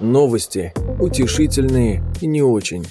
Новости. Утешительные и не очень.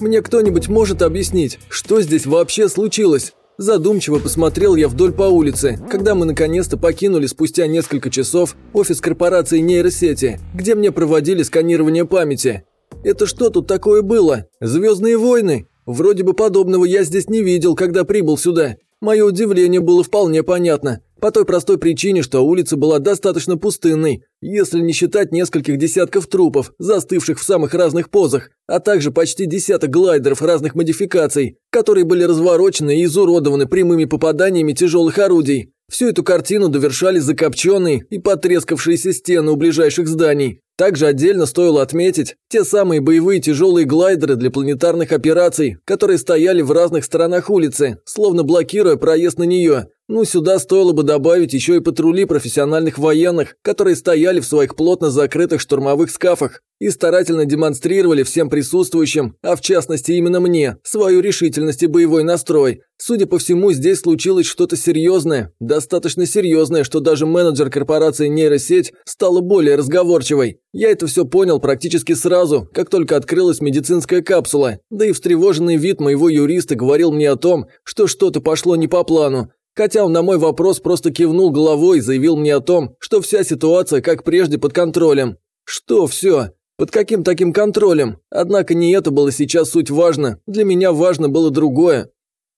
«Мне кто-нибудь может объяснить, что здесь вообще случилось?» Задумчиво посмотрел я вдоль по улице, когда мы наконец-то покинули спустя несколько часов офис корпорации нейросети, где мне проводили сканирование памяти. Это что тут такое было? Звездные войны? Вроде бы подобного я здесь не видел, когда прибыл сюда. Мое удивление было вполне понятно. По той простой причине, что улица была достаточно пустынной, если не считать нескольких десятков трупов, застывших в самых разных позах, а также почти десяток глайдеров разных модификаций, которые были разворочены и изуродованы прямыми попаданиями тяжелых орудий. Всю эту картину довершали закопченные и потрескавшиеся стены у ближайших зданий. Также отдельно стоило отметить те самые боевые тяжелые глайдеры для планетарных операций, которые стояли в разных сторонах улицы, словно блокируя проезд на нее. Ну, сюда стоило бы добавить еще и патрули профессиональных военных, которые стояли в своих плотно закрытых штурмовых скафах и старательно демонстрировали всем присутствующим, а в частности именно мне, свою решительность и боевой настрой. Судя по всему, здесь случилось что-то серьезное, достаточно серьезное, что даже менеджер корпорации нейросеть стала более разговорчивой. Я это все понял практически сразу, как только открылась медицинская капсула, да и встревоженный вид моего юриста говорил мне о том, что что-то пошло не по плану. Хотя он на мой вопрос просто кивнул головой и заявил мне о том, что вся ситуация, как прежде, под контролем. Что все? Под каким таким контролем? Однако не это было сейчас суть важно. Для меня важно было другое.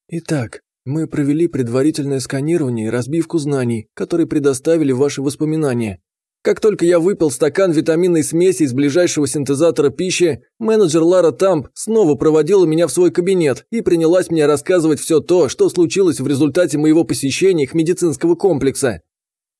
Итак, мы провели предварительное сканирование и разбивку знаний, которые предоставили ваши воспоминания. Как только я выпил стакан витаминной смеси из ближайшего синтезатора пищи, менеджер Лара Тамп снова проводила меня в свой кабинет и принялась мне рассказывать все то, что случилось в результате моего посещения их медицинского комплекса.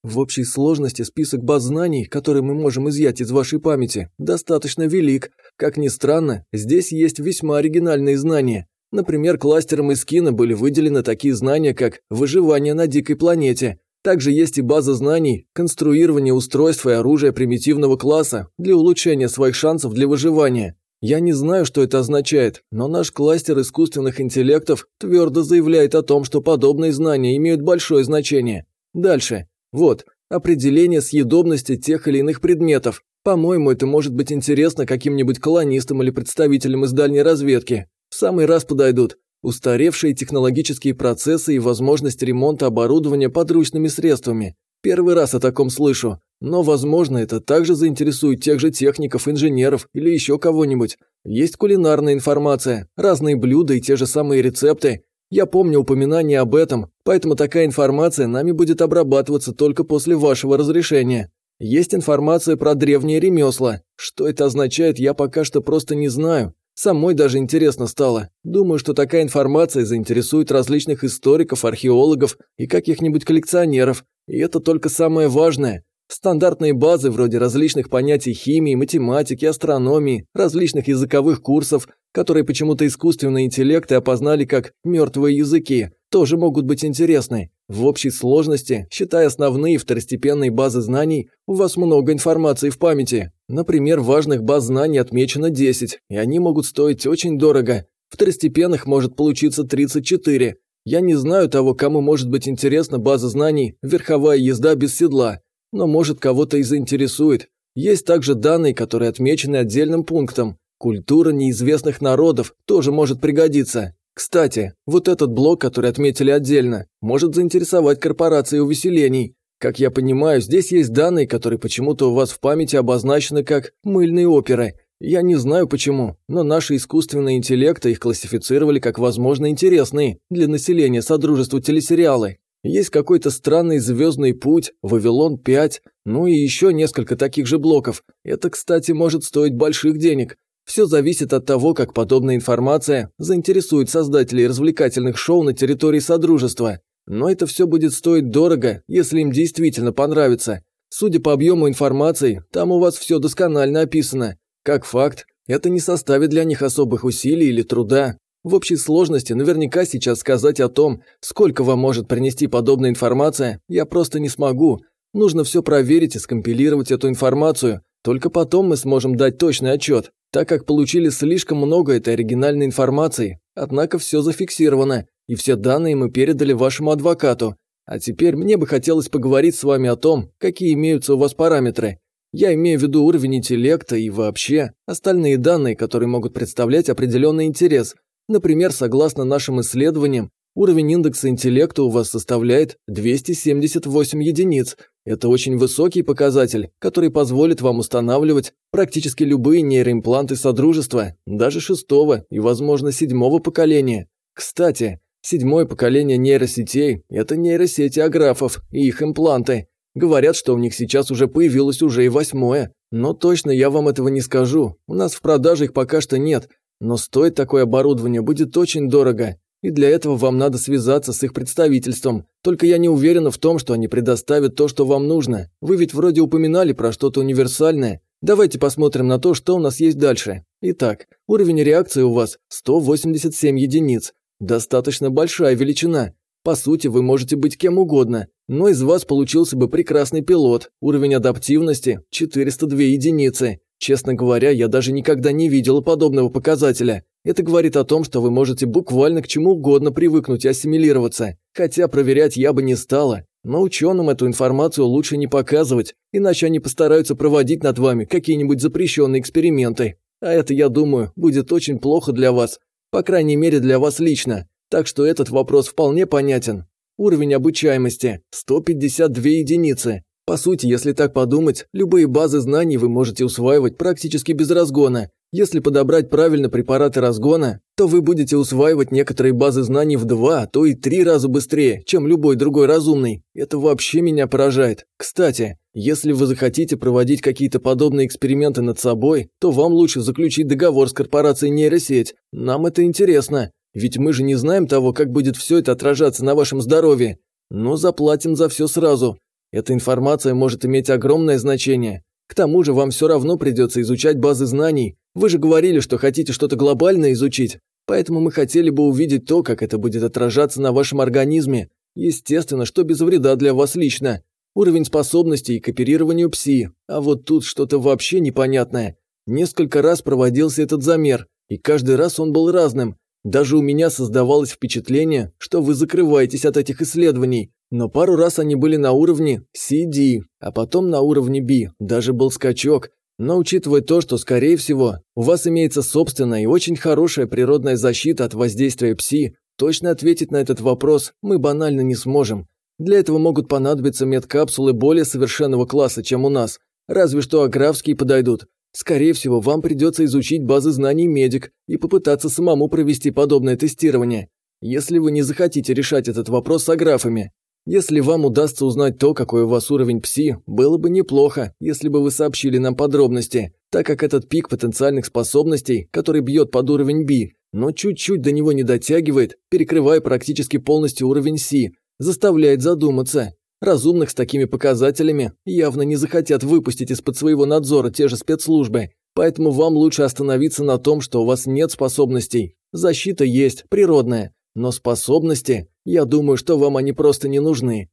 В общей сложности список баз знаний, которые мы можем изъять из вашей памяти, достаточно велик. Как ни странно, здесь есть весьма оригинальные знания. Например, кластером из кино были выделены такие знания, как «выживание на дикой планете», также есть и база знаний, конструирование устройств и оружия примитивного класса для улучшения своих шансов для выживания. Я не знаю, что это означает, но наш кластер искусственных интеллектов твердо заявляет о том, что подобные знания имеют большое значение. Дальше. Вот, определение съедобности тех или иных предметов. По-моему, это может быть интересно каким-нибудь колонистам или представителям из дальней разведки. В самый раз подойдут. Устаревшие технологические процессы и возможность ремонта оборудования подручными средствами. Первый раз о таком слышу, но, возможно, это также заинтересует тех же техников, инженеров или еще кого-нибудь. Есть кулинарная информация, разные блюда и те же самые рецепты. Я помню упоминание об этом, поэтому такая информация нами будет обрабатываться только после вашего разрешения. Есть информация про древние ремесла. Что это означает, я пока что просто не знаю. Самой даже интересно стало. Думаю, что такая информация заинтересует различных историков, археологов и каких-нибудь коллекционеров. И это только самое важное. Стандартные базы вроде различных понятий химии, математики, астрономии, различных языковых курсов, которые почему-то искусственные интеллекты опознали как «мертвые языки», тоже могут быть интересны. В общей сложности, считая основные второстепенные базы знаний, у вас много информации в памяти. Например, важных баз знаний отмечено 10, и они могут стоить очень дорого. Второстепенных может получиться 34. Я не знаю того, кому может быть интересна база знаний «Верховая езда без седла», но может кого-то и заинтересует. Есть также данные, которые отмечены отдельным пунктом. Культура неизвестных народов тоже может пригодиться. Кстати, вот этот блок, который отметили отдельно, может заинтересовать корпорации увеселений. Как я понимаю, здесь есть данные, которые почему-то у вас в памяти обозначены как «мыльные оперы». Я не знаю почему, но наши искусственные интеллекты их классифицировали как возможно интересные для населения Содружества телесериалы. Есть какой-то странный звездный путь, Вавилон-5, ну и еще несколько таких же блоков. Это, кстати, может стоить больших денег. Все зависит от того, как подобная информация заинтересует создателей развлекательных шоу на территории Содружества. Но это все будет стоить дорого, если им действительно понравится. Судя по объему информации, там у вас все досконально описано. Как факт, это не составит для них особых усилий или труда. В общей сложности наверняка сейчас сказать о том, сколько вам может принести подобная информация, я просто не смогу. Нужно все проверить и скомпилировать эту информацию. Только потом мы сможем дать точный отчет так как получили слишком много этой оригинальной информации, Однако все зафиксировано, и все данные мы передали вашему адвокату. А теперь мне бы хотелось поговорить с вами о том, какие имеются у вас параметры. Я имею в виду уровень интеллекта и вообще остальные данные, которые могут представлять определенный интерес. Например, согласно нашим исследованиям, уровень индекса интеллекта у вас составляет 278 единиц. Это очень высокий показатель, который позволит вам устанавливать практически любые нейроимпланты Содружества, даже шестого и, возможно, седьмого поколения. Кстати, седьмое поколение нейросетей – это нейросети аграфов и их импланты. Говорят, что у них сейчас уже появилось уже и восьмое. Но точно я вам этого не скажу. У нас в продаже их пока что нет. Но стоить такое оборудование будет очень дорого. И для этого вам надо связаться с их представительством. Только я не уверена в том, что они предоставят то, что вам нужно. Вы ведь вроде упоминали про что-то универсальное. Давайте посмотрим на то, что у нас есть дальше. Итак, уровень реакции у вас 187 единиц. Достаточно большая величина. По сути, вы можете быть кем угодно, но из вас получился бы прекрасный пилот. Уровень адаптивности – 402 единицы. Честно говоря, я даже никогда не видела подобного показателя. Это говорит о том, что вы можете буквально к чему угодно привыкнуть и ассимилироваться. Хотя проверять я бы не стала. Но ученым эту информацию лучше не показывать, иначе они постараются проводить над вами какие-нибудь запрещенные эксперименты. А это, я думаю, будет очень плохо для вас. По крайней мере, для вас лично. Так что этот вопрос вполне понятен. Уровень обучаемости – 152 единицы. По сути, если так подумать, любые базы знаний вы можете усваивать практически без разгона. Если подобрать правильно препараты разгона, то вы будете усваивать некоторые базы знаний в два, а то и три раза быстрее, чем любой другой разумный. Это вообще меня поражает. Кстати, если вы захотите проводить какие-то подобные эксперименты над собой, то вам лучше заключить договор с корпорацией нейросеть. Нам это интересно. Ведь мы же не знаем того, как будет все это отражаться на вашем здоровье. Но заплатим за все сразу. Эта информация может иметь огромное значение. К тому же вам все равно придется изучать базы знаний. Вы же говорили, что хотите что-то глобальное изучить. Поэтому мы хотели бы увидеть то, как это будет отражаться на вашем организме. Естественно, что без вреда для вас лично. Уровень способностей к оперированию ПСИ. А вот тут что-то вообще непонятное. Несколько раз проводился этот замер, и каждый раз он был разным. Даже у меня создавалось впечатление, что вы закрываетесь от этих исследований, но пару раз они были на уровне CD, а потом на уровне B, даже был скачок. Но учитывая то, что, скорее всего, у вас имеется собственная и очень хорошая природная защита от воздействия ПСИ, точно ответить на этот вопрос мы банально не сможем. Для этого могут понадобиться медкапсулы более совершенного класса, чем у нас, разве что аграфские подойдут. Скорее всего, вам придется изучить базы знаний медик и попытаться самому провести подобное тестирование, если вы не захотите решать этот вопрос с аграфами. Если вам удастся узнать то, какой у вас уровень ПСИ, было бы неплохо, если бы вы сообщили нам подробности, так как этот пик потенциальных способностей, который бьет под уровень B, но чуть-чуть до него не дотягивает, перекрывая практически полностью уровень C, заставляет задуматься. Разумных с такими показателями явно не захотят выпустить из-под своего надзора те же спецслужбы, поэтому вам лучше остановиться на том, что у вас нет способностей. Защита есть, природная, но способности, я думаю, что вам они просто не нужны.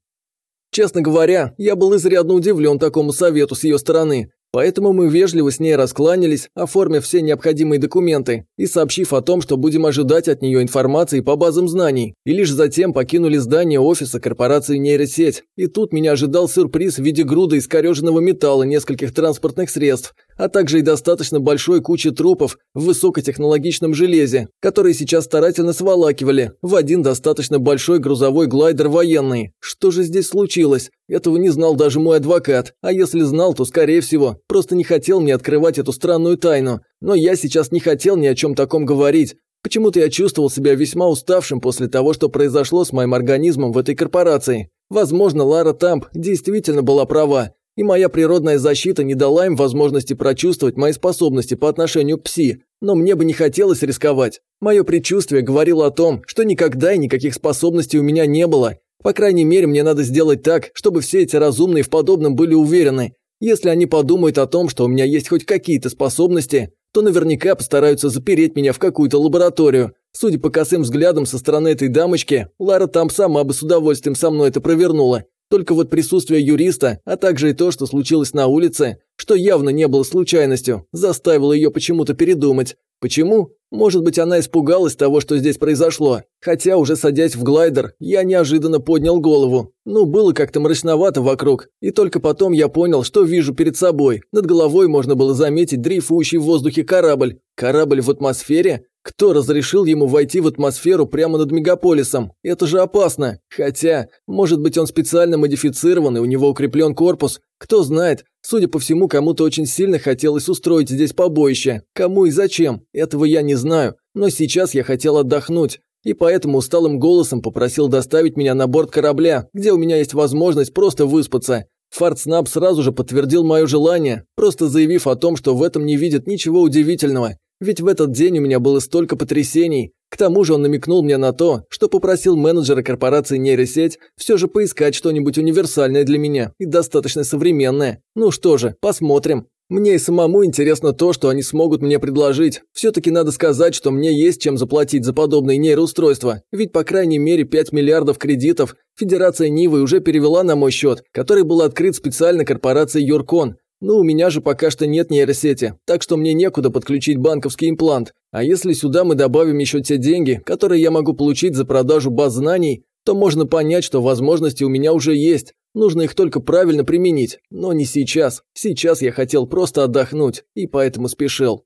Честно говоря, я был изрядно удивлен такому совету с ее стороны, Поэтому мы вежливо с ней раскланялись, оформив все необходимые документы и сообщив о том, что будем ожидать от нее информации по базам знаний, и лишь затем покинули здание офиса корпорации нейросеть. И тут меня ожидал сюрприз в виде груды искореженного металла нескольких транспортных средств, а также и достаточно большой кучи трупов в высокотехнологичном железе, которые сейчас старательно сволакивали в один достаточно большой грузовой глайдер военный. Что же здесь случилось? Этого не знал даже мой адвокат, а если знал, то, скорее всего, просто не хотел мне открывать эту странную тайну. Но я сейчас не хотел ни о чем таком говорить. Почему-то я чувствовал себя весьма уставшим после того, что произошло с моим организмом в этой корпорации. Возможно, Лара Тамп действительно была права, и моя природная защита не дала им возможности прочувствовать мои способности по отношению к пси, но мне бы не хотелось рисковать. Мое предчувствие говорило о том, что никогда и никаких способностей у меня не было. По крайней мере, мне надо сделать так, чтобы все эти разумные в подобном были уверены. Если они подумают о том, что у меня есть хоть какие-то способности, то наверняка постараются запереть меня в какую-то лабораторию. Судя по косым взглядам со стороны этой дамочки, Лара там сама бы с удовольствием со мной это провернула. Только вот присутствие юриста, а также и то, что случилось на улице, что явно не было случайностью, заставило ее почему-то передумать. Почему? Может быть, она испугалась того, что здесь произошло. Хотя, уже садясь в глайдер, я неожиданно поднял голову. Ну, было как-то мрачновато вокруг. И только потом я понял, что вижу перед собой. Над головой можно было заметить дрейфующий в воздухе корабль. Корабль в атмосфере? Кто разрешил ему войти в атмосферу прямо над мегаполисом? Это же опасно. Хотя, может быть, он специально модифицирован и у него укреплен корпус. Кто знает. Судя по всему, кому-то очень сильно хотелось устроить здесь побоище. Кому и зачем? Этого я не знаю. Но сейчас я хотел отдохнуть. И поэтому усталым голосом попросил доставить меня на борт корабля, где у меня есть возможность просто выспаться. Фартснаб сразу же подтвердил мое желание, просто заявив о том, что в этом не видит ничего удивительного. Ведь в этот день у меня было столько потрясений. К тому же он намекнул мне на то, что попросил менеджера корпорации нейросеть все же поискать что-нибудь универсальное для меня и достаточно современное. Ну что же, посмотрим. Мне и самому интересно то, что они смогут мне предложить. Все-таки надо сказать, что мне есть чем заплатить за подобные нейроустройства. Ведь по крайней мере 5 миллиардов кредитов Федерация Нивы уже перевела на мой счет, который был открыт специально корпорацией Юркон. Ну, у меня же пока что нет нейросети, так что мне некуда подключить банковский имплант. А если сюда мы добавим еще те деньги, которые я могу получить за продажу баз знаний, то можно понять, что возможности у меня уже есть. Нужно их только правильно применить. Но не сейчас. Сейчас я хотел просто отдохнуть, и поэтому спешил.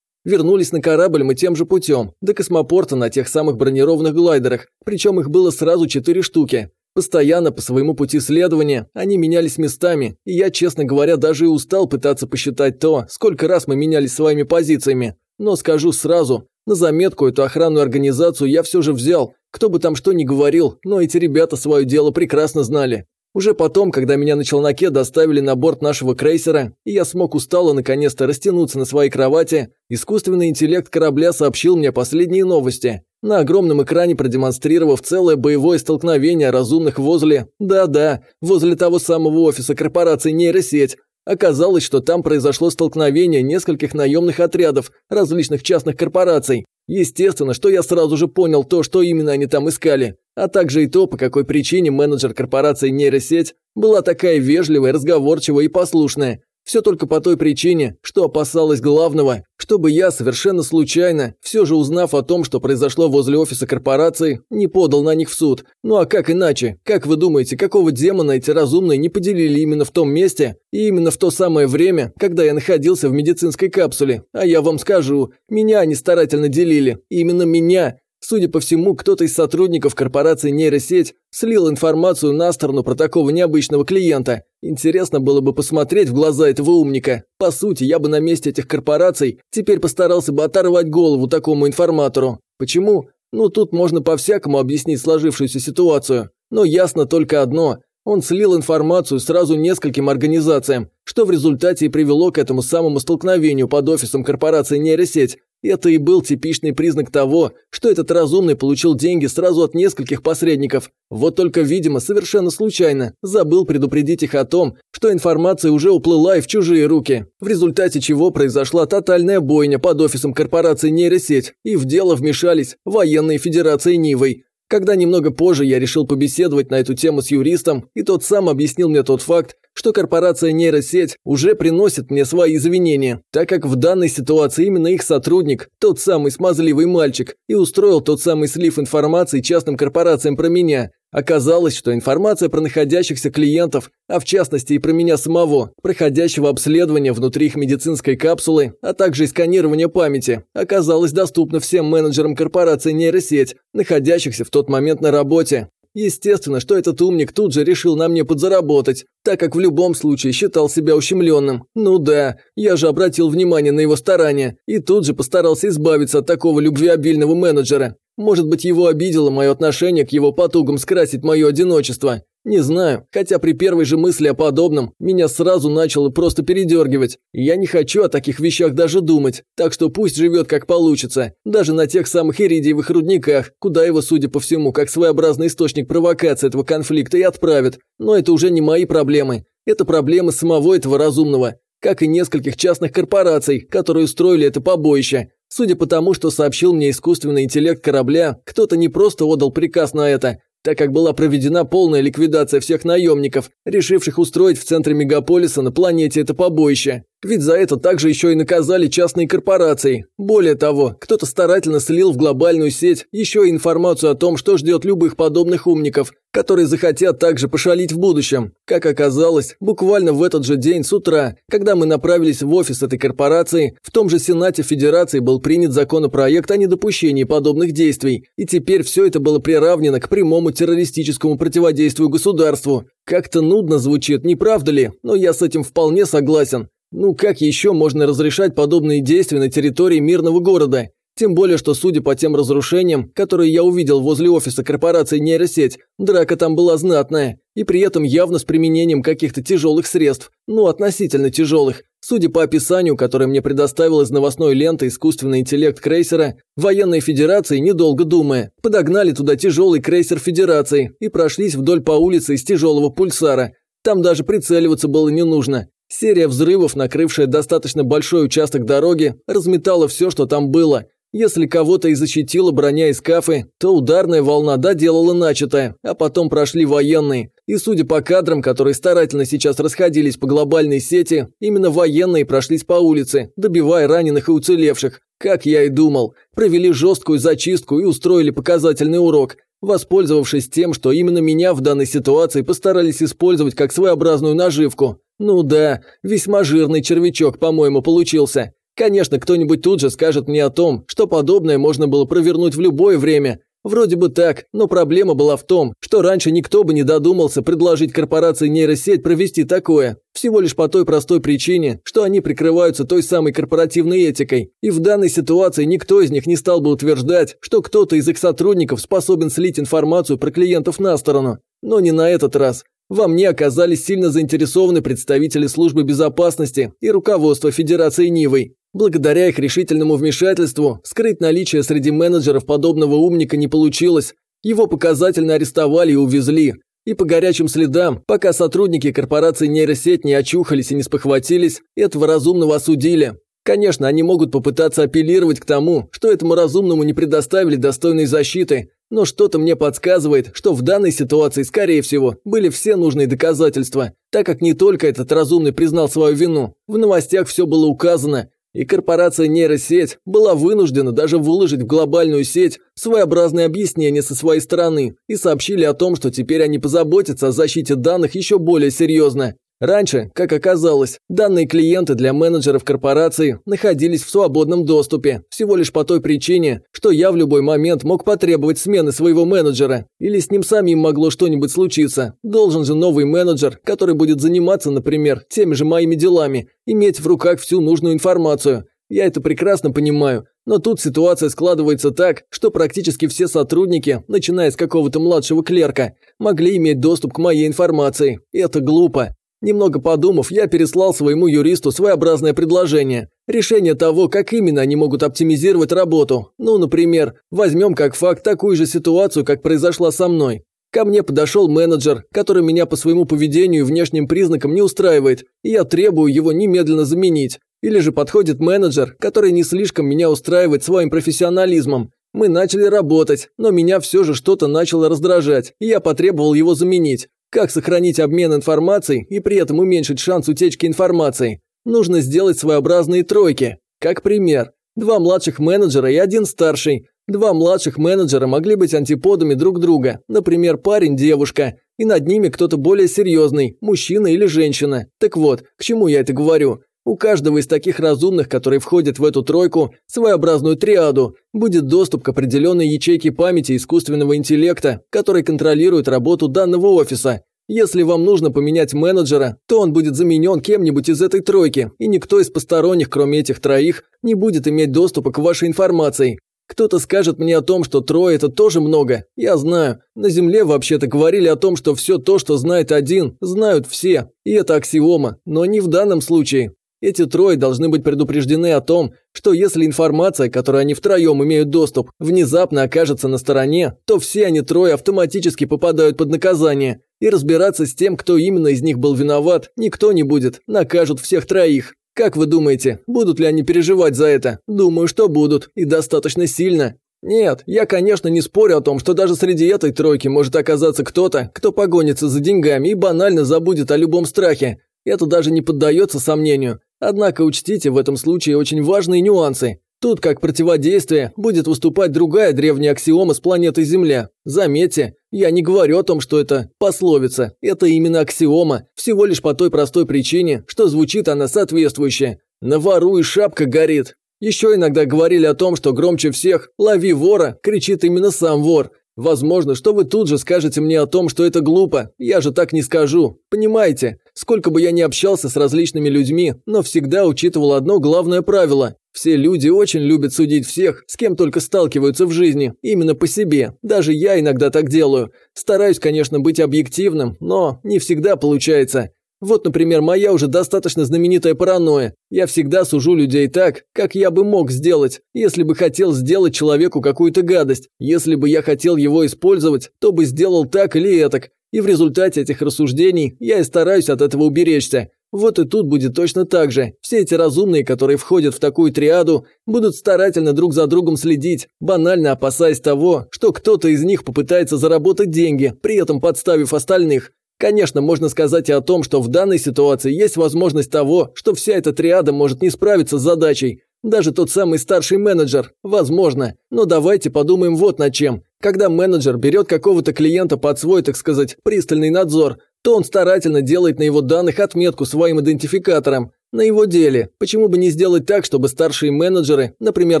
Вернулись на корабль мы тем же путем, до космопорта на тех самых бронированных глайдерах, причем их было сразу четыре штуки. Постоянно по своему пути следования они менялись местами, и я, честно говоря, даже и устал пытаться посчитать то, сколько раз мы менялись своими позициями. Но скажу сразу, на заметку эту охранную организацию я все же взял, кто бы там что ни говорил, но эти ребята свое дело прекрасно знали. Уже потом, когда меня на челноке доставили на борт нашего крейсера, и я смог устало наконец-то растянуться на своей кровати, искусственный интеллект корабля сообщил мне последние новости на огромном экране продемонстрировав целое боевое столкновение разумных возле... Да-да, возле того самого офиса корпорации «Нейросеть». Оказалось, что там произошло столкновение нескольких наемных отрядов различных частных корпораций. Естественно, что я сразу же понял то, что именно они там искали, а также и то, по какой причине менеджер корпорации «Нейросеть» была такая вежливая, разговорчивая и послушная. Все только по той причине, что опасалась главного, чтобы я совершенно случайно, все же узнав о том, что произошло возле офиса корпорации, не подал на них в суд. Ну а как иначе? Как вы думаете, какого демона эти разумные не поделили именно в том месте и именно в то самое время, когда я находился в медицинской капсуле? А я вам скажу, меня они старательно делили, именно меня, Судя по всему, кто-то из сотрудников корпорации нейросеть слил информацию на сторону про такого необычного клиента. Интересно было бы посмотреть в глаза этого умника. По сути, я бы на месте этих корпораций теперь постарался бы оторвать голову такому информатору. Почему? Ну, тут можно по-всякому объяснить сложившуюся ситуацию. Но ясно только одно. Он слил информацию сразу нескольким организациям, что в результате и привело к этому самому столкновению под офисом корпорации нейросеть, это и был типичный признак того, что этот разумный получил деньги сразу от нескольких посредников. Вот только, видимо, совершенно случайно забыл предупредить их о том, что информация уже уплыла и в чужие руки, в результате чего произошла тотальная бойня под офисом корпорации нейросеть, и в дело вмешались военные федерации Нивой. Когда немного позже я решил побеседовать на эту тему с юристом, и тот сам объяснил мне тот факт, что корпорация нейросеть уже приносит мне свои извинения, так как в данной ситуации именно их сотрудник, тот самый смазливый мальчик, и устроил тот самый слив информации частным корпорациям про меня. Оказалось, что информация про находящихся клиентов, а в частности и про меня самого, проходящего обследования внутри их медицинской капсулы, а также и сканирования памяти, оказалась доступна всем менеджерам корпорации нейросеть, находящихся в тот момент на работе. Естественно, что этот умник тут же решил на мне подзаработать, так как в любом случае считал себя ущемленным. Ну да, я же обратил внимание на его старания и тут же постарался избавиться от такого любвеобильного менеджера. Может быть, его обидело мое отношение к его потугам скрасить мое одиночество. Не знаю, хотя при первой же мысли о подобном меня сразу начало просто передергивать. Я не хочу о таких вещах даже думать, так что пусть живет как получится, даже на тех самых иридиевых рудниках, куда его, судя по всему, как своеобразный источник провокации этого конфликта и отправят. Но это уже не мои проблемы. Это проблемы самого этого разумного, как и нескольких частных корпораций, которые устроили это побоище. Судя по тому, что сообщил мне искусственный интеллект корабля, кто-то не просто отдал приказ на это, так как была проведена полная ликвидация всех наемников, решивших устроить в центре мегаполиса на планете это побоище. Ведь за это также еще и наказали частные корпорации. Более того, кто-то старательно слил в глобальную сеть еще и информацию о том, что ждет любых подобных умников, которые захотят также пошалить в будущем. Как оказалось, буквально в этот же день с утра, когда мы направились в офис этой корпорации, в том же Сенате Федерации был принят законопроект о недопущении подобных действий, и теперь все это было приравнено к прямому террористическому противодействию государству. Как-то нудно звучит, не правда ли? Но я с этим вполне согласен. Ну как еще можно разрешать подобные действия на территории мирного города? Тем более, что судя по тем разрушениям, которые я увидел возле офиса корпорации нейросеть, драка там была знатная, и при этом явно с применением каких-то тяжелых средств, ну относительно тяжелых. Судя по описанию, которое мне предоставил из новостной ленты искусственный интеллект крейсера, военные федерации, недолго думая, подогнали туда тяжелый крейсер Федерации и прошлись вдоль по улице из тяжелого пульсара. Там даже прицеливаться было не нужно. Серия взрывов, накрывшая достаточно большой участок дороги, разметала все, что там было. Если кого-то и защитила броня и скафы, то ударная волна доделала начатое, а потом прошли военные. И судя по кадрам, которые старательно сейчас расходились по глобальной сети, именно военные прошлись по улице, добивая раненых и уцелевших. Как я и думал, провели жесткую зачистку и устроили показательный урок, воспользовавшись тем, что именно меня в данной ситуации постарались использовать как своеобразную наживку. Ну да, весьма жирный червячок, по-моему, получился. Конечно, кто-нибудь тут же скажет мне о том, что подобное можно было провернуть в любое время. Вроде бы так, но проблема была в том, что раньше никто бы не додумался предложить корпорации нейросеть провести такое. Всего лишь по той простой причине, что они прикрываются той самой корпоративной этикой. И в данной ситуации никто из них не стал бы утверждать, что кто-то из их сотрудников способен слить информацию про клиентов на сторону. Но не на этот раз. Во мне оказались сильно заинтересованы представители службы безопасности и руководство Федерации Нивой. Благодаря их решительному вмешательству скрыть наличие среди менеджеров подобного умника не получилось. Его показательно арестовали и увезли. И по горячим следам, пока сотрудники корпорации нейросеть не очухались и не спохватились, этого разумного осудили. Конечно, они могут попытаться апеллировать к тому, что этому разумному не предоставили достойной защиты, но что-то мне подсказывает, что в данной ситуации, скорее всего, были все нужные доказательства, так как не только этот разумный признал свою вину, в новостях все было указано, и корпорация нейросеть была вынуждена даже выложить в глобальную сеть своеобразное объяснение со своей стороны и сообщили о том, что теперь они позаботятся о защите данных еще более серьезно. Раньше, как оказалось, данные клиенты для менеджеров корпорации находились в свободном доступе, всего лишь по той причине, что я в любой момент мог потребовать смены своего менеджера, или с ним самим могло что-нибудь случиться. Должен же новый менеджер, который будет заниматься, например, теми же моими делами, иметь в руках всю нужную информацию. Я это прекрасно понимаю, но тут ситуация складывается так, что практически все сотрудники, начиная с какого-то младшего клерка, могли иметь доступ к моей информации. Это глупо. Немного подумав, я переслал своему юристу своеобразное предложение. Решение того, как именно они могут оптимизировать работу. Ну, например, возьмем как факт такую же ситуацию, как произошла со мной. Ко мне подошел менеджер, который меня по своему поведению и внешним признакам не устраивает, и я требую его немедленно заменить. Или же подходит менеджер, который не слишком меня устраивает своим профессионализмом. Мы начали работать, но меня все же что-то начало раздражать, и я потребовал его заменить. Как сохранить обмен информацией и при этом уменьшить шанс утечки информации? Нужно сделать своеобразные тройки. Как пример, два младших менеджера и один старший. Два младших менеджера могли быть антиподами друг друга, например, парень-девушка, и над ними кто-то более серьезный, мужчина или женщина. Так вот, к чему я это говорю? У каждого из таких разумных, которые входят в эту тройку, своеобразную триаду, будет доступ к определенной ячейке памяти искусственного интеллекта, который контролирует работу данного офиса. Если вам нужно поменять менеджера, то он будет заменен кем-нибудь из этой тройки, и никто из посторонних, кроме этих троих, не будет иметь доступа к вашей информации. Кто-то скажет мне о том, что трое – это тоже много. Я знаю. На Земле вообще-то говорили о том, что все то, что знает один, знают все. И это аксиома, но не в данном случае. Эти трое должны быть предупреждены о том, что если информация, которой они втроем имеют доступ, внезапно окажется на стороне, то все они трое автоматически попадают под наказание. И разбираться с тем, кто именно из них был виноват, никто не будет, накажут всех троих. Как вы думаете, будут ли они переживать за это? Думаю, что будут, и достаточно сильно. Нет, я, конечно, не спорю о том, что даже среди этой тройки может оказаться кто-то, кто погонится за деньгами и банально забудет о любом страхе. Это даже не поддается сомнению. Однако учтите в этом случае очень важные нюансы. Тут как противодействие будет выступать другая древняя аксиома с планеты Земля. Заметьте, я не говорю о том, что это пословица. Это именно аксиома, всего лишь по той простой причине, что звучит она соответствующе. «На вору и шапка горит». Еще иногда говорили о том, что громче всех «лови вора» кричит именно сам вор. Возможно, что вы тут же скажете мне о том, что это глупо. Я же так не скажу. Понимаете, сколько бы я ни общался с различными людьми, но всегда учитывал одно главное правило. Все люди очень любят судить всех, с кем только сталкиваются в жизни, именно по себе. Даже я иногда так делаю. Стараюсь, конечно, быть объективным, но не всегда получается. Вот, например, моя уже достаточно знаменитая паранойя. Я всегда сужу людей так, как я бы мог сделать, если бы хотел сделать человеку какую-то гадость. Если бы я хотел его использовать, то бы сделал так или этак. И в результате этих рассуждений я и стараюсь от этого уберечься. Вот и тут будет точно так же. Все эти разумные, которые входят в такую триаду, будут старательно друг за другом следить, банально опасаясь того, что кто-то из них попытается заработать деньги, при этом подставив остальных. Конечно, можно сказать и о том, что в данной ситуации есть возможность того, что вся эта триада может не справиться с задачей. Даже тот самый старший менеджер. Возможно. Но давайте подумаем вот над чем. Когда менеджер берет какого-то клиента под свой, так сказать, пристальный надзор, то он старательно делает на его данных отметку своим идентификатором. На его деле. Почему бы не сделать так, чтобы старшие менеджеры, например,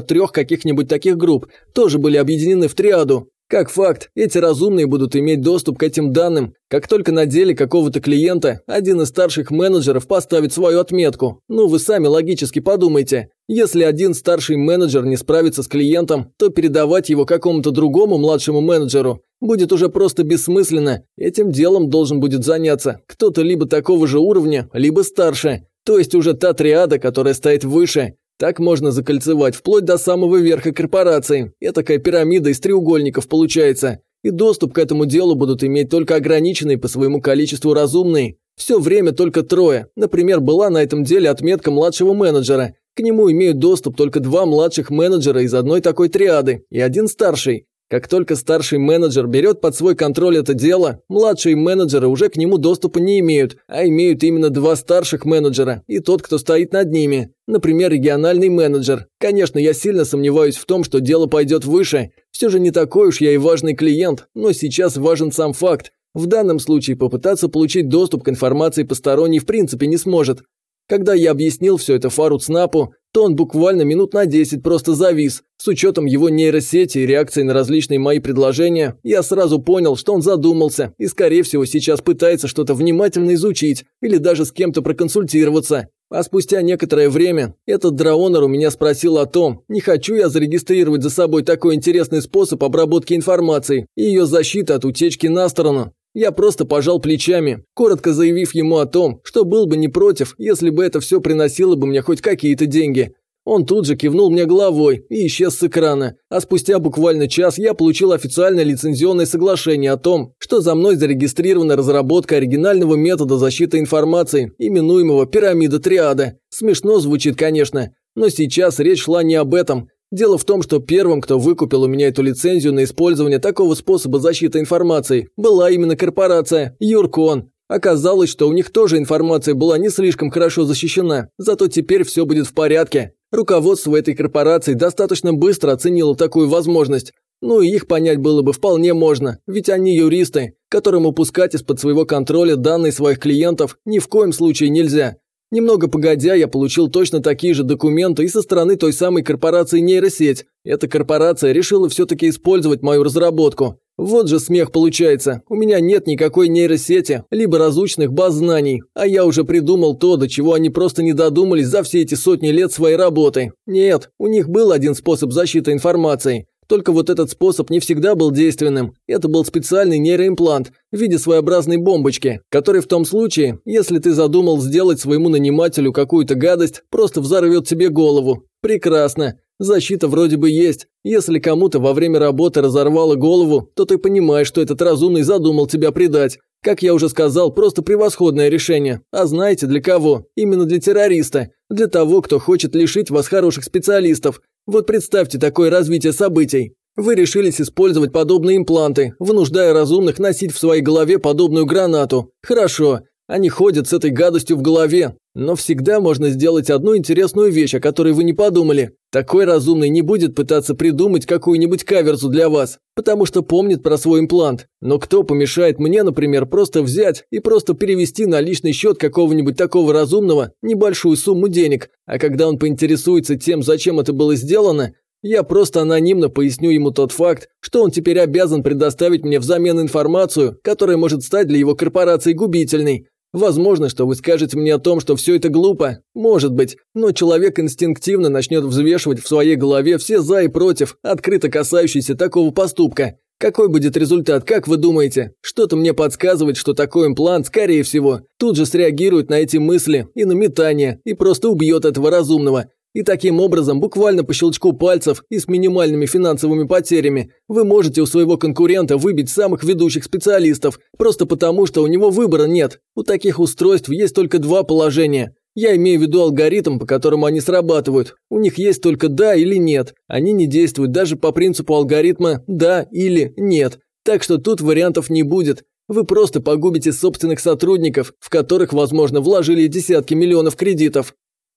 трех каких-нибудь таких групп, тоже были объединены в триаду? Как факт, эти разумные будут иметь доступ к этим данным, как только на деле какого-то клиента один из старших менеджеров поставит свою отметку. Ну, вы сами логически подумайте. Если один старший менеджер не справится с клиентом, то передавать его какому-то другому младшему менеджеру будет уже просто бессмысленно. Этим делом должен будет заняться кто-то либо такого же уровня, либо старше. То есть уже та триада, которая стоит выше. Так можно закольцевать вплоть до самого верха корпорации. Этакая пирамида из треугольников получается. И доступ к этому делу будут иметь только ограниченные по своему количеству разумные. Все время только трое. Например, была на этом деле отметка младшего менеджера. К нему имеют доступ только два младших менеджера из одной такой триады и один старший. Как только старший менеджер берет под свой контроль это дело, младшие менеджеры уже к нему доступа не имеют, а имеют именно два старших менеджера и тот, кто стоит над ними. Например, региональный менеджер. Конечно, я сильно сомневаюсь в том, что дело пойдет выше. Все же не такой уж я и важный клиент, но сейчас важен сам факт. В данном случае попытаться получить доступ к информации посторонней в принципе не сможет. Когда я объяснил все это Фару Цнапу, то он буквально минут на 10 просто завис. С учетом его нейросети и реакции на различные мои предложения, я сразу понял, что он задумался и, скорее всего, сейчас пытается что-то внимательно изучить или даже с кем-то проконсультироваться. А спустя некоторое время этот драонер у меня спросил о том, не хочу я зарегистрировать за собой такой интересный способ обработки информации и ее защиты от утечки на сторону. Я просто пожал плечами, коротко заявив ему о том, что был бы не против, если бы это все приносило бы мне хоть какие-то деньги. Он тут же кивнул мне головой и исчез с экрана, а спустя буквально час я получил официальное лицензионное соглашение о том, что за мной зарегистрирована разработка оригинального метода защиты информации, именуемого пирамида триада. Смешно звучит, конечно, но сейчас речь шла не об этом, Дело в том, что первым, кто выкупил у меня эту лицензию на использование такого способа защиты информации, была именно корпорация Юркон. Оказалось, что у них тоже информация была не слишком хорошо защищена, зато теперь все будет в порядке. Руководство этой корпорации достаточно быстро оценило такую возможность. Ну и их понять было бы вполне можно, ведь они юристы, которым упускать из-под своего контроля данные своих клиентов ни в коем случае нельзя. Немного погодя, я получил точно такие же документы и со стороны той самой корпорации нейросеть. Эта корпорация решила все-таки использовать мою разработку. Вот же смех получается. У меня нет никакой нейросети, либо разучных баз знаний, а я уже придумал то, до чего они просто не додумались за все эти сотни лет своей работы. Нет, у них был один способ защиты информации. Только вот этот способ не всегда был действенным. Это был специальный нейроимплант в виде своеобразной бомбочки, который в том случае, если ты задумал сделать своему нанимателю какую-то гадость, просто взорвет тебе голову. Прекрасно. Защита вроде бы есть. Если кому-то во время работы разорвало голову, то ты понимаешь, что этот разумный задумал тебя предать. Как я уже сказал, просто превосходное решение. А знаете для кого? Именно для террориста. Для того, кто хочет лишить вас хороших специалистов. Вот представьте такое развитие событий. Вы решились использовать подобные импланты, вынуждая разумных носить в своей голове подобную гранату. Хорошо. Они ходят с этой гадостью в голове. Но всегда можно сделать одну интересную вещь, о которой вы не подумали. Такой разумный не будет пытаться придумать какую-нибудь каверзу для вас, потому что помнит про свой имплант. Но кто помешает мне, например, просто взять и просто перевести на личный счет какого-нибудь такого разумного небольшую сумму денег, а когда он поинтересуется тем, зачем это было сделано, я просто анонимно поясню ему тот факт, что он теперь обязан предоставить мне взамен информацию, которая может стать для его корпорации губительной. Возможно, что вы скажете мне о том, что все это глупо. Может быть, но человек инстинктивно начнет взвешивать в своей голове все «за» и «против», открыто касающиеся такого поступка. Какой будет результат, как вы думаете? Что-то мне подсказывает, что такой имплант, скорее всего, тут же среагирует на эти мысли и на метание, и просто убьет этого разумного. И таким образом, буквально по щелчку пальцев и с минимальными финансовыми потерями, вы можете у своего конкурента выбить самых ведущих специалистов, просто потому, что у него выбора нет. У таких устройств есть только два положения. Я имею в виду алгоритм, по которому они срабатывают. У них есть только «да» или «нет». Они не действуют даже по принципу алгоритма «да» или «нет». Так что тут вариантов не будет. Вы просто погубите собственных сотрудников, в которых, возможно, вложили десятки миллионов кредитов.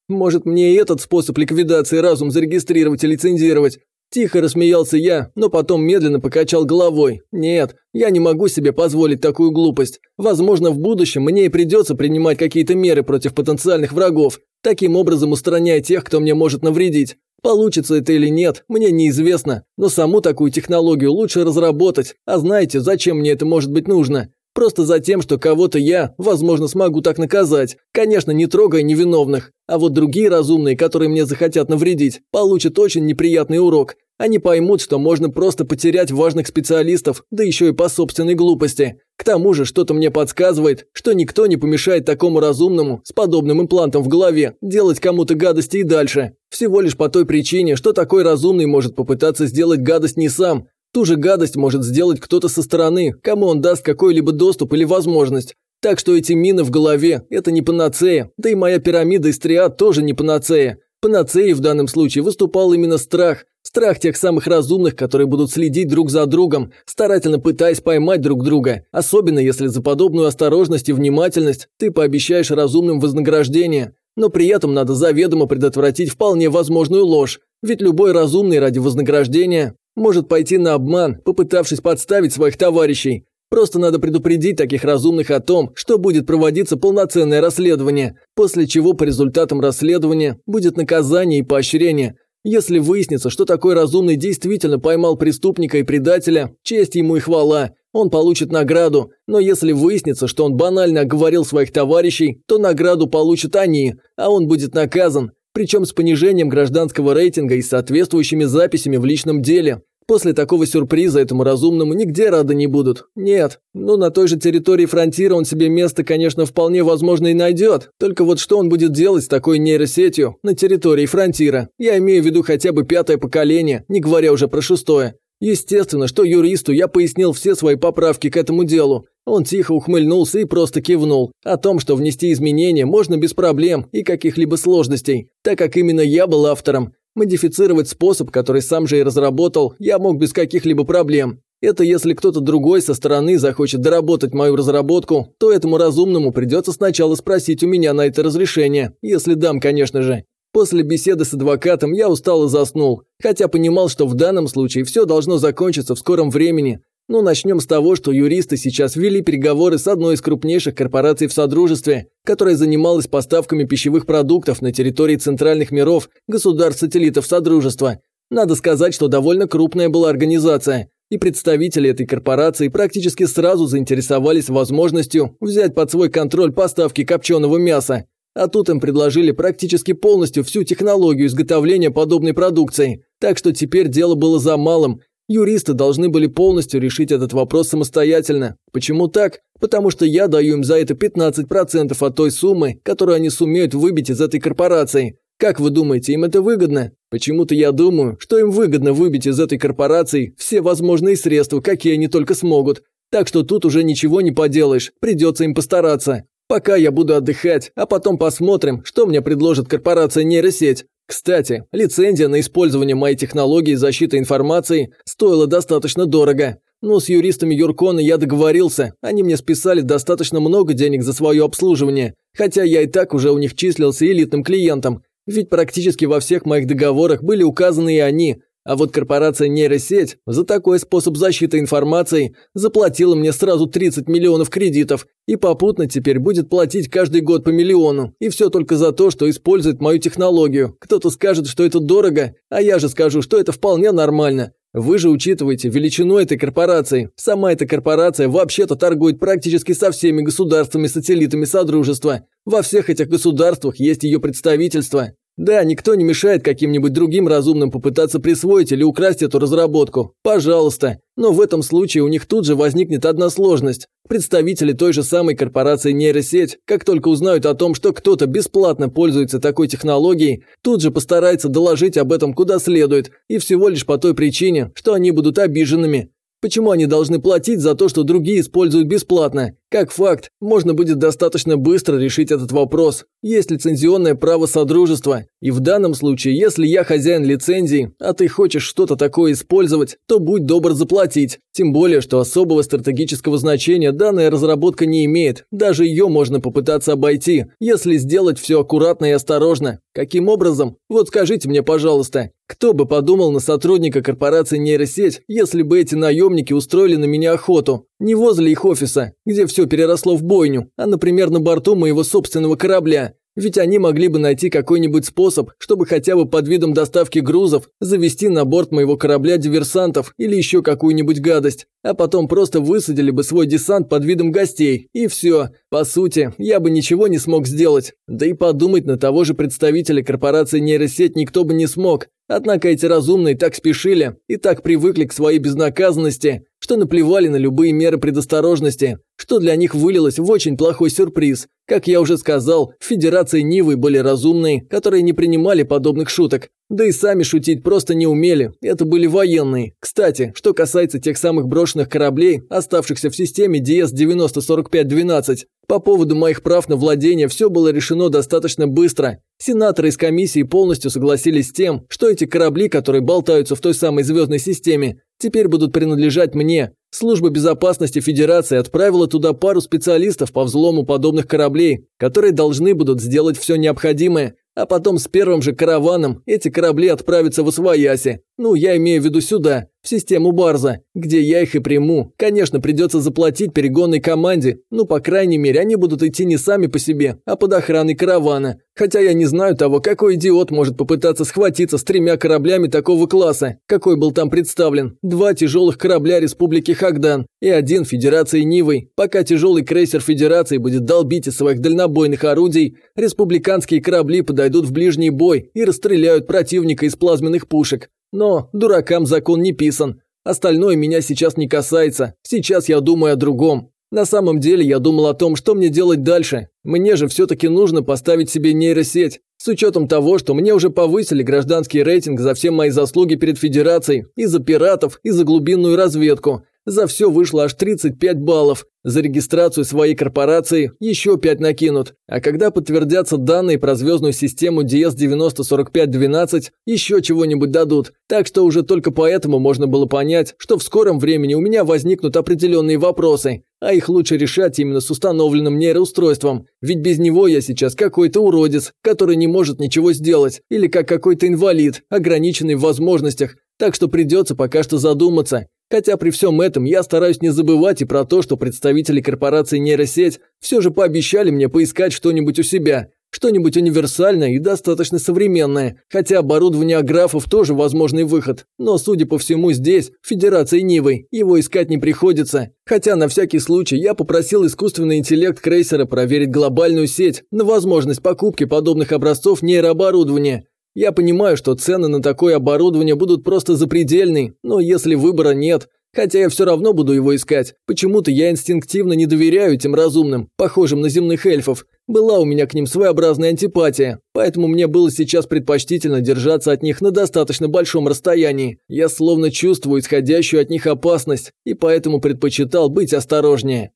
Может, мне и этот способ ликвидации разум зарегистрировать и лицензировать? Тихо рассмеялся я, но потом медленно покачал головой. Нет, я не могу себе позволить такую глупость. Возможно, в будущем мне и придется принимать какие-то меры против потенциальных врагов, таким образом устраняя тех, кто мне может навредить. Получится это или нет, мне неизвестно, но саму такую технологию лучше разработать. А знаете, зачем мне это может быть нужно? Просто за тем, что кого-то я, возможно, смогу так наказать. Конечно, не трогая невиновных. А вот другие разумные, которые мне захотят навредить, получат очень неприятный урок. Они поймут, что можно просто потерять важных специалистов, да еще и по собственной глупости. К тому же что-то мне подсказывает, что никто не помешает такому разумному, с подобным имплантом в голове, делать кому-то гадости и дальше. Всего лишь по той причине, что такой разумный может попытаться сделать гадость не сам, Ту же гадость может сделать кто-то со стороны, кому он даст какой-либо доступ или возможность. Так что эти мины в голове – это не панацея, да и моя пирамида из триад тоже не панацея. Панацеей в данном случае выступал именно страх. Страх тех самых разумных, которые будут следить друг за другом, старательно пытаясь поймать друг друга. Особенно если за подобную осторожность и внимательность ты пообещаешь разумным вознаграждение. Но при этом надо заведомо предотвратить вполне возможную ложь. Ведь любой разумный ради вознаграждения может пойти на обман, попытавшись подставить своих товарищей. Просто надо предупредить таких разумных о том, что будет проводиться полноценное расследование, после чего по результатам расследования будет наказание и поощрение. Если выяснится, что такой разумный действительно поймал преступника и предателя, честь ему и хвала, он получит награду. Но если выяснится, что он банально оговорил своих товарищей, то награду получат они, а он будет наказан причем с понижением гражданского рейтинга и соответствующими записями в личном деле. После такого сюрприза этому разумному нигде рады не будут. Нет, ну на той же территории фронтира он себе место, конечно, вполне возможно и найдет. Только вот что он будет делать с такой нейросетью на территории фронтира? Я имею в виду хотя бы пятое поколение, не говоря уже про шестое. Естественно, что юристу я пояснил все свои поправки к этому делу. Он тихо ухмыльнулся и просто кивнул. О том, что внести изменения можно без проблем и каких-либо сложностей, так как именно я был автором. Модифицировать способ, который сам же и разработал, я мог без каких-либо проблем. Это если кто-то другой со стороны захочет доработать мою разработку, то этому разумному придется сначала спросить у меня на это разрешение, если дам, конечно же. После беседы с адвокатом я устал и заснул, хотя понимал, что в данном случае все должно закончиться в скором времени, ну, начнем с того, что юристы сейчас вели переговоры с одной из крупнейших корпораций в Содружестве, которая занималась поставками пищевых продуктов на территории центральных миров государств-сателлитов Содружества. Надо сказать, что довольно крупная была организация, и представители этой корпорации практически сразу заинтересовались возможностью взять под свой контроль поставки копченого мяса. А тут им предложили практически полностью всю технологию изготовления подобной продукции. Так что теперь дело было за малым Юристы должны были полностью решить этот вопрос самостоятельно. Почему так? Потому что я даю им за это 15% от той суммы, которую они сумеют выбить из этой корпорации. Как вы думаете, им это выгодно? Почему-то я думаю, что им выгодно выбить из этой корпорации все возможные средства, какие они только смогут. Так что тут уже ничего не поделаешь, придется им постараться. Пока я буду отдыхать, а потом посмотрим, что мне предложит корпорация нейросеть. Кстати, лицензия на использование моей технологии защиты информации стоила достаточно дорого. Но с юристами Юркона я договорился, они мне списали достаточно много денег за свое обслуживание, хотя я и так уже у них числился элитным клиентом, ведь практически во всех моих договорах были указаны и они, а вот корпорация нейросеть за такой способ защиты информации заплатила мне сразу 30 миллионов кредитов и попутно теперь будет платить каждый год по миллиону. И все только за то, что использует мою технологию. Кто-то скажет, что это дорого, а я же скажу, что это вполне нормально. Вы же учитываете величину этой корпорации. Сама эта корпорация вообще-то торгует практически со всеми государствами-сателлитами Содружества. Во всех этих государствах есть ее представительство. Да, никто не мешает каким-нибудь другим разумным попытаться присвоить или украсть эту разработку. Пожалуйста. Но в этом случае у них тут же возникнет одна сложность. Представители той же самой корпорации нейросеть, как только узнают о том, что кто-то бесплатно пользуется такой технологией, тут же постарается доложить об этом куда следует, и всего лишь по той причине, что они будут обиженными. Почему они должны платить за то, что другие используют бесплатно? Как факт, можно будет достаточно быстро решить этот вопрос. Есть лицензионное право Содружества, и в данном случае, если я хозяин лицензии, а ты хочешь что-то такое использовать, то будь добр заплатить. Тем более, что особого стратегического значения данная разработка не имеет, даже ее можно попытаться обойти, если сделать все аккуратно и осторожно. Каким образом? Вот скажите мне, пожалуйста, кто бы подумал на сотрудника корпорации нейросеть, если бы эти наемники устроили на меня охоту? Не возле их офиса, где все переросло в бойню, а, например, на борту моего собственного корабля. Ведь они могли бы найти какой-нибудь способ, чтобы хотя бы под видом доставки грузов завести на борт моего корабля диверсантов или еще какую-нибудь гадость, а потом просто высадили бы свой десант под видом гостей, и все. По сути, я бы ничего не смог сделать. Да и подумать на того же представителя корпорации нейросеть никто бы не смог. Однако эти разумные так спешили и так привыкли к своей безнаказанности, что наплевали на любые меры предосторожности, что для них вылилось в очень плохой сюрприз. Как я уже сказал, в Федерации Нивы были разумные, которые не принимали подобных шуток. Да и сами шутить просто не умели, это были военные. Кстати, что касается тех самых брошенных кораблей, оставшихся в системе DS-904512, по поводу моих прав на владение все было решено достаточно быстро. Сенаторы из комиссии полностью согласились с тем, что эти корабли, которые болтаются в той самой звездной системе, теперь будут принадлежать мне. Служба безопасности Федерации отправила туда пару специалистов по взлому подобных кораблей, которые должны будут сделать все необходимое, а потом с первым же караваном эти корабли отправятся в Освояси. Ну, я имею в виду сюда, в систему Барза, где я их и приму. Конечно, придется заплатить перегонной команде, ну, по крайней мере, они будут идти не сами по себе, а под охраной каравана. Хотя я не знаю того, какой идиот может попытаться схватиться с тремя кораблями такого класса, какой был там представлен. Два тяжелых корабля Республики Хагдан и один Федерации Нивой. Пока тяжелый крейсер Федерации будет долбить из своих дальнобойных орудий, республиканские корабли подойдут в ближний бой и расстреляют противника из плазменных пушек. Но дуракам закон не писан. Остальное меня сейчас не касается. Сейчас я думаю о другом. На самом деле я думал о том, что мне делать дальше. Мне же все-таки нужно поставить себе нейросеть. С учетом того, что мне уже повысили гражданский рейтинг за все мои заслуги перед Федерацией, и за пиратов, и за глубинную разведку. За все вышло аж 35 баллов. За регистрацию своей корпорации еще 5 накинут. А когда подтвердятся данные про звездную систему DS-904512, еще чего-нибудь дадут. Так что уже только поэтому можно было понять, что в скором времени у меня возникнут определенные вопросы. А их лучше решать именно с установленным нейроустройством. Ведь без него я сейчас какой-то уродец, который не может ничего сделать. Или как какой-то инвалид, ограниченный в возможностях. Так что придется пока что задуматься. Хотя при всем этом я стараюсь не забывать и про то, что представители корпорации нейросеть все же пообещали мне поискать что-нибудь у себя. Что-нибудь универсальное и достаточно современное, хотя оборудование аграфов тоже возможный выход. Но, судя по всему, здесь, в Федерации Нивы, его искать не приходится. Хотя на всякий случай я попросил искусственный интеллект крейсера проверить глобальную сеть на возможность покупки подобных образцов нейрооборудования. Я понимаю, что цены на такое оборудование будут просто запредельные, но если выбора нет, хотя я все равно буду его искать, почему-то я инстинктивно не доверяю этим разумным, похожим на земных эльфов. Была у меня к ним своеобразная антипатия, поэтому мне было сейчас предпочтительно держаться от них на достаточно большом расстоянии. Я словно чувствую исходящую от них опасность, и поэтому предпочитал быть осторожнее.